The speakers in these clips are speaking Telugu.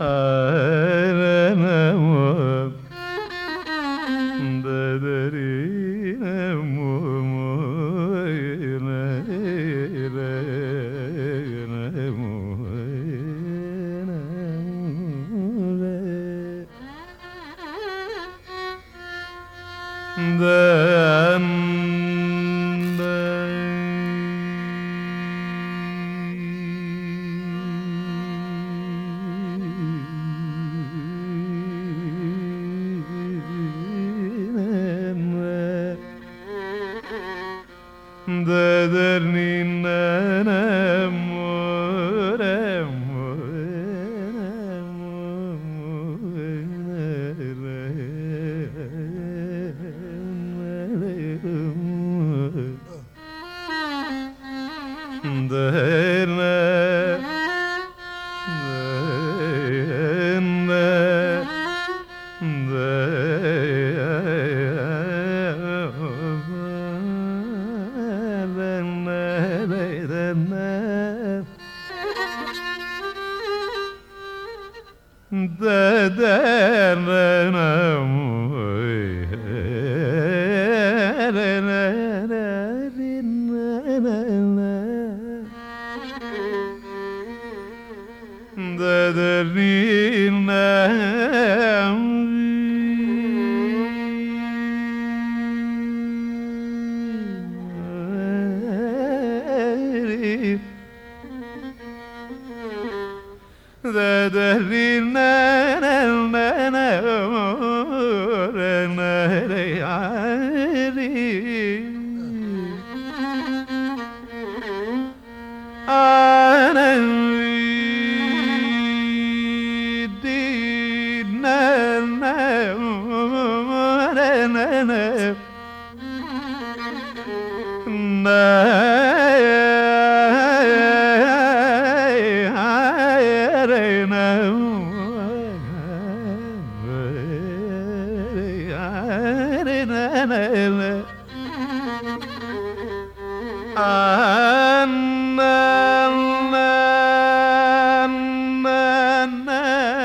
Uh, de dehriline And ne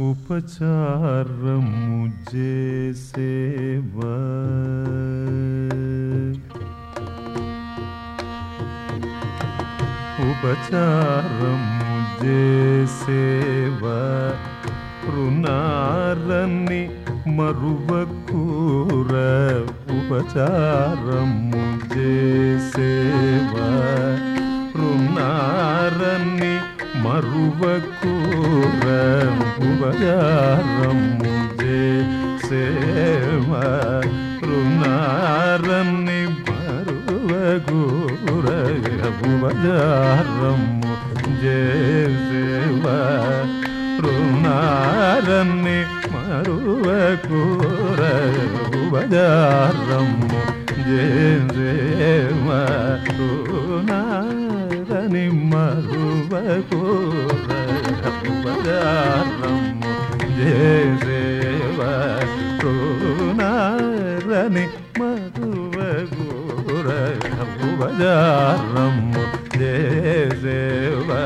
ఉపచారము చేసేవా? ఉపచారము చేసేవా? రుణారని మరువకూర ఉపచారము చేసేవా? రుణారని మరువకూర ఉపచారము చేసేవా రుణారని మరువకూర ఉపచారము రుణారన్ని మరువకూర ఉపచారము రుణారని మరువకూర చేసేవా రుణారని మరువకూర ఉపచారము చేసేవా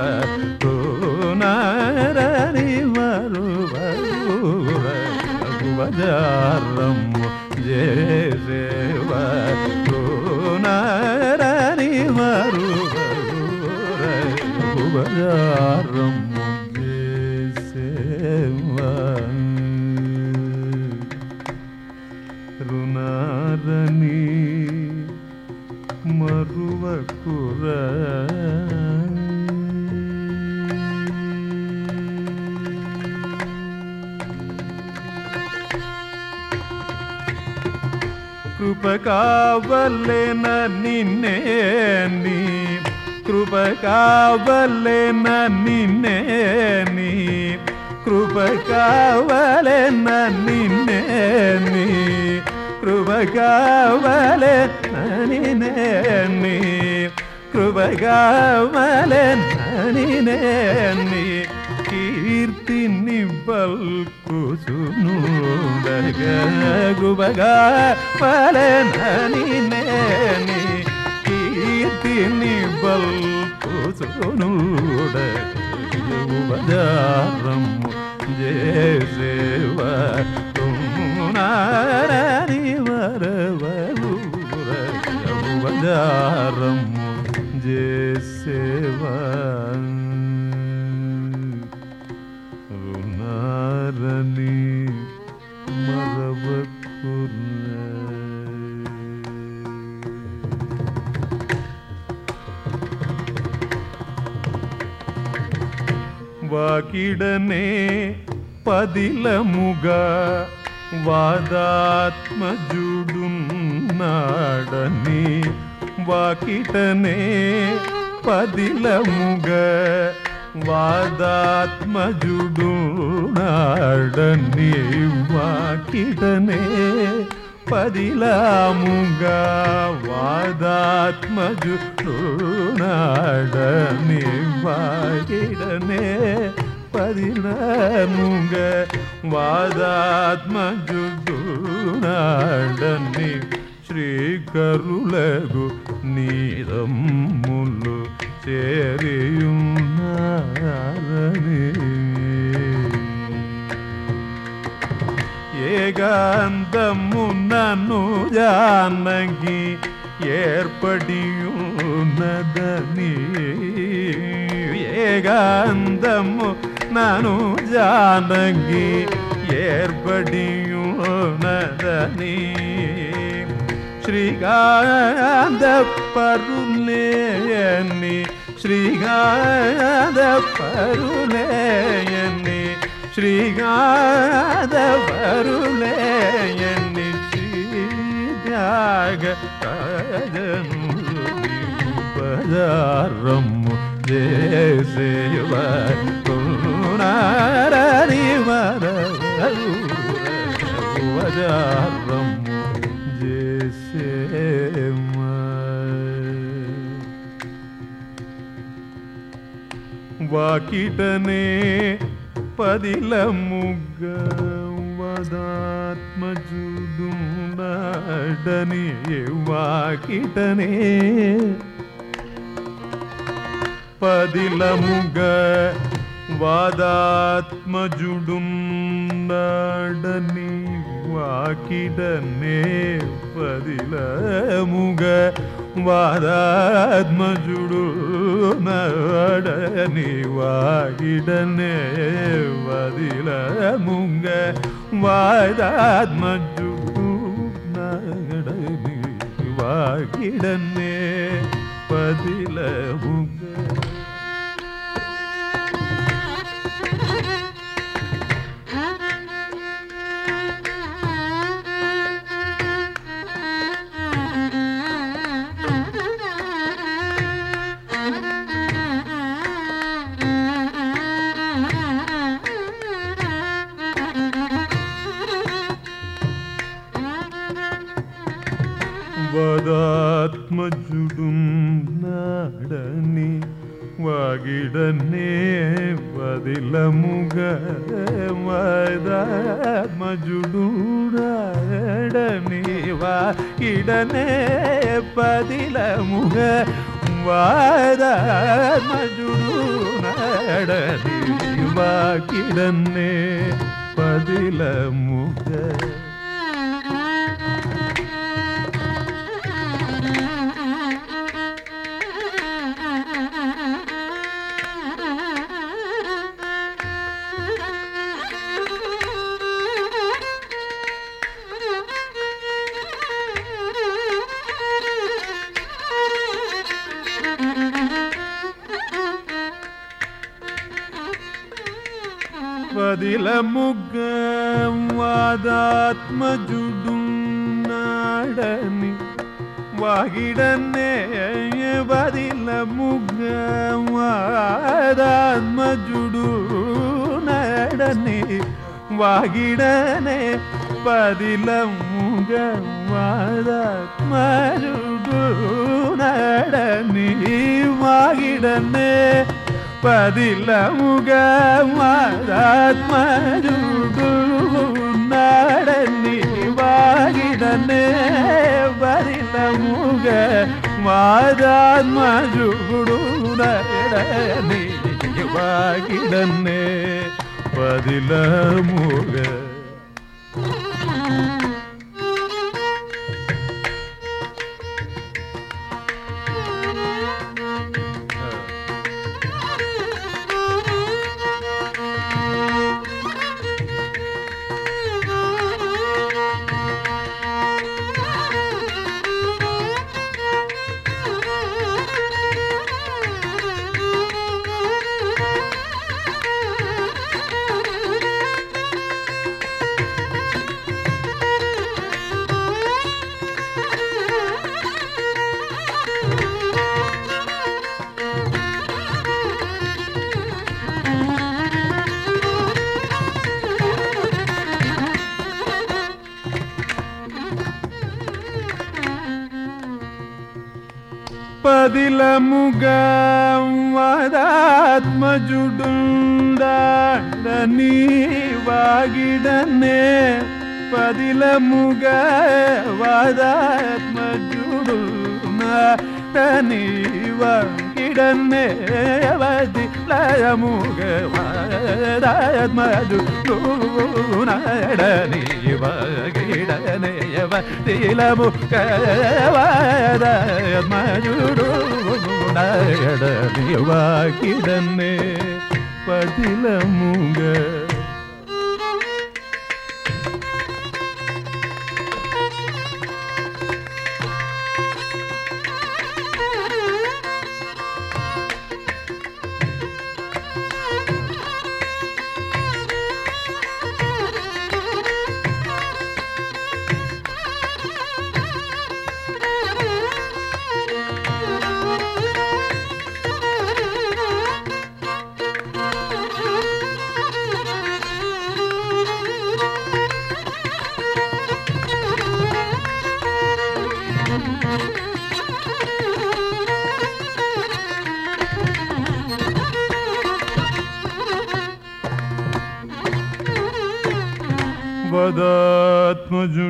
రుణారని మరువకూర ఉపచారము చేసేవా రుణారని మరువకూర ఉపచారము చేసేవా కావలేన నిన్నే నీ కృప కావలేన నిన్నే నీ కృప కావలేన నిన్నే నీ కృప కావలేన నిన్నే నీ కీర్తి ಪ್ರಿಯತೇನೆ ಬಲ್ಪು ಸೋನೂಡ ಉಪದಾರಂ ಜಯ ಸೇವ ತುಮುನಾರಿ ವರವೂರ ಉಪದಾರಂ ಜಯ వాకిడనే పదిలముగా వాదాత్మజుడున్నాడని వాకిటనే పదిలముగా వాదాత్మజుడున్నాడని వాకిటనే పదిలాముగా వాదాత్మజుడున్నాడని వాకిడనే పదిలాముగ వాదాత్మజుడున్నాడని శ్రీకరులగు నీరమ్ములు చేరియున్నారని ఏకాంతము నన్ను జానకి ఏర్పడియున్నదని ఏకాంతము నన్ను జానకి ఏర్పడియున్నదని శ్రీకాంత పరులేయని శ్రీకాంత పరులేయని ஸ்ரீகாத வருளே என்னி ஸ்ரீயாக பதாரம் தேசிவ குணாரி வரவதாரம் வாக்கிட்டனே උපදිල මුග වදාත්මජුදුම්බඩනයවා කිටනේ පදිල මුග வாதாத்மஜுடும்டனிவாக்கிடனே பதில முக ವಾದಾತ್ಮಜುಡು ನಡನಿವಾಗಿಡನೆ ವದಿಲ ಮುಂಗ ವಾದಾತ್ಮಜುಡು ನಡನಿವಾಗಿಡನೆ ವದಿಲ ಮುಂಗ കിടന്നേ പതിലമ వదిలముగ వాదాత్మజుడున్నాడని వాగిడనే వదిలముగ వాదాత్మజుడు నడని వాగిడనే పదిలముగ వాదాత్మజుడు నడని వాగిడనే పదిలముగ మాదాత్మజుడు నాడని వాగిడనే పదిలముగ మాదాత్మజుడు నాడని వాగిడనే పదిలముగ పదిలముగా వదాత్మజుడుండని వాగిడనే పదిలముగా వదాత్మజుడు నాటని వాగిడనే వది లయముగ వదాత్మజుడు నాడని వాగిడనే వదిలముగ వదాత్మజుడు മതിലമുഖം വരാത്മജുടുണ്ടീവാകിടന്നെ പതിലമുഖ വരാത്മജുടുന്ന തനീവാകിടന്നെ പതിലമുഖ മധുനടനീവകിടനയവ തിലമുഖയവയുടു നടനീവാക്കിടന്നെ പതിലമുക ಮುಖವಾದತ್ಮಜು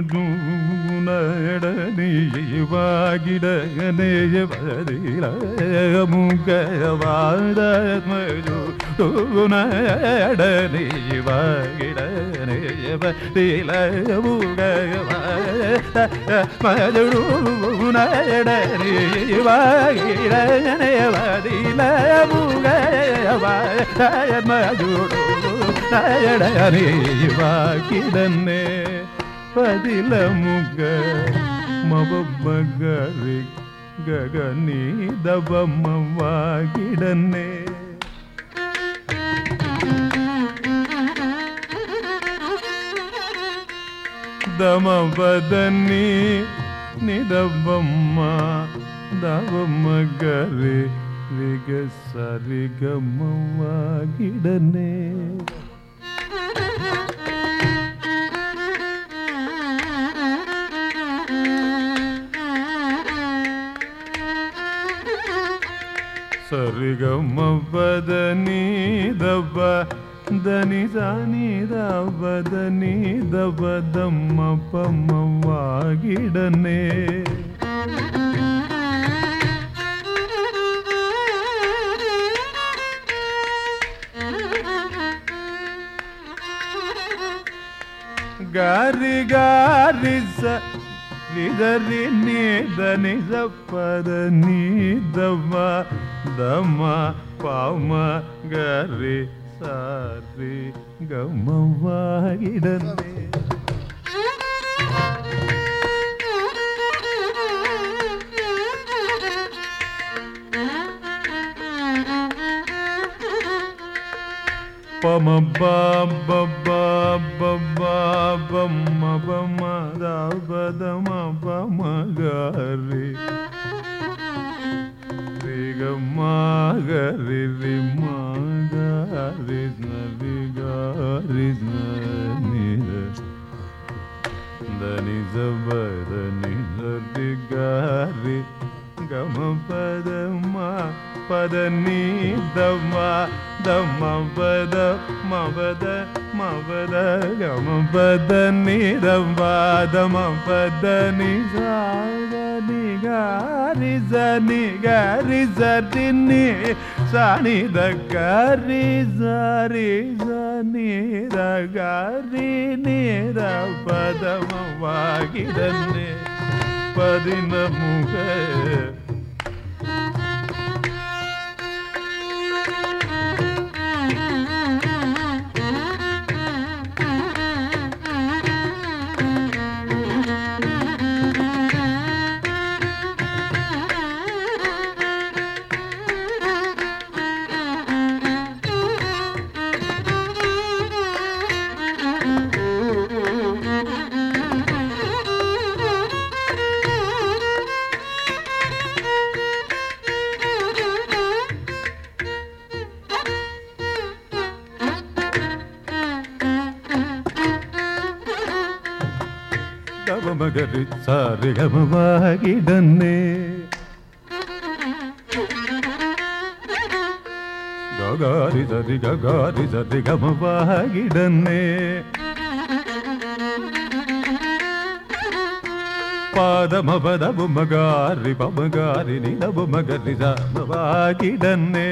ಮಜುಡು నడని వాగిడనే వదిలముగ వాదాత్మజుడు నయడని వాకిడన్నే పదిలముగ మబమ్మగరి గగని దబమ్మ వాకిడన్నే దమవదని నిదబమ్మ దవమ్మ గరి రిగ సరిగమ్మ వాగిడనే ಗಮ ಬದನಿ ದಬ್ಬ దని ದಾನಿ ದನಿ ದಬ ದಮ್ಮ ಪಮ್ಮವಾಗಿಡನೆ ಗಾರಿ ಗಾರಿ ಸ ರಿಗರಿ ನಿ ಪದ ನೀ ದಮ ದಮ ಪಾಮ ಗರಿ ಸಾರಿ ಗಮವಾಗಿಡನೆ pam ba ba ba ba ba bam ba ma da ba da ma ba ma ga re re ga ma ga re re ma ga re na re ga re na ni re da ni za ba da ni na re ga re ga ma pa da ma ga re பத நீ தம்மா தம்ம பத மபத மபத கம பத நீ தம்மா தம பத நீ சாத நீ காரி ச நீ காரி ச தின்னி சாணி த காரி சாரி ச த காரி நீ த பதின முக ಸಾರಿ ಗಮವಾಗಿದನ್ನೇ ಗಗಾರಿ ಸರಿ ಗಗಾರಿ ಸರಿ ಗಮವಾಗಿದನ್ನೇ ಪಾದಮ ಪದ ಬುಮಗಾರಿ ಬಮಗಾರಿ ನಿದ ಬುಮಗರಿ ಸಮವಾಗಿದನ್ನೇ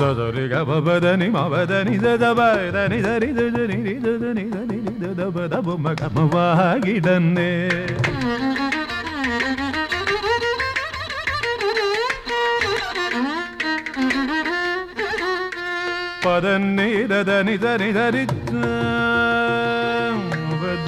సదరి గబదని మవదని దబదని దరి దని దని దని దబ దబ మగమవాగిడన్నే పదన్ని దదని దని దరి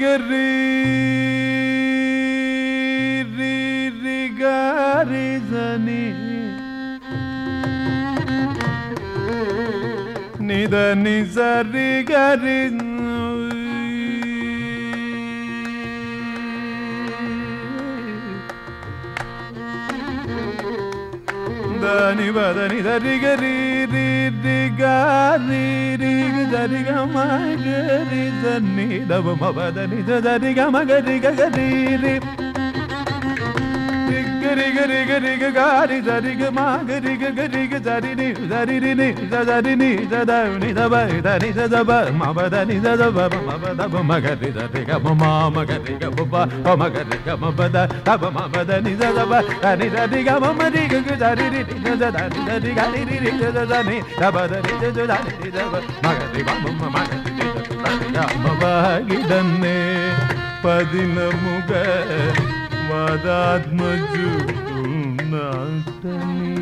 ga re re re ga re za ni Dani, da ni za re ga re da ba da ni da re ga re re దబ గారి దరి దబ గారి దబ మగరి rig rig rig ga ri da rig ma ga rig ga rig da ri ni da ri ri ni da da ri ni da da ni da ba da ni da ba ma ba da ni da ba ma ba da ba ma ga ri da ri ga ma ma ma ga ri ga ba ba ba ma ga ri ga ma ba da da ba ma ba da ni da ba da ni da ri ga ma ma ri ga ga da ri ri ni da da ni da ri ga ri ri ri da da ni da ba da ni da da ni da ba ma ga ri ba ma ma ga ri da ri ga ma ba gi da ne pa di na mu ga నాతని